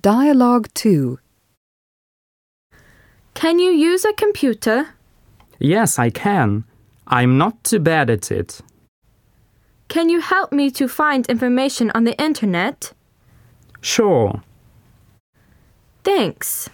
Dialogue 2. Can you use a computer? Yes, I can. I'm not too bad at it. Can you help me to find information on the internet? Sure. Thanks.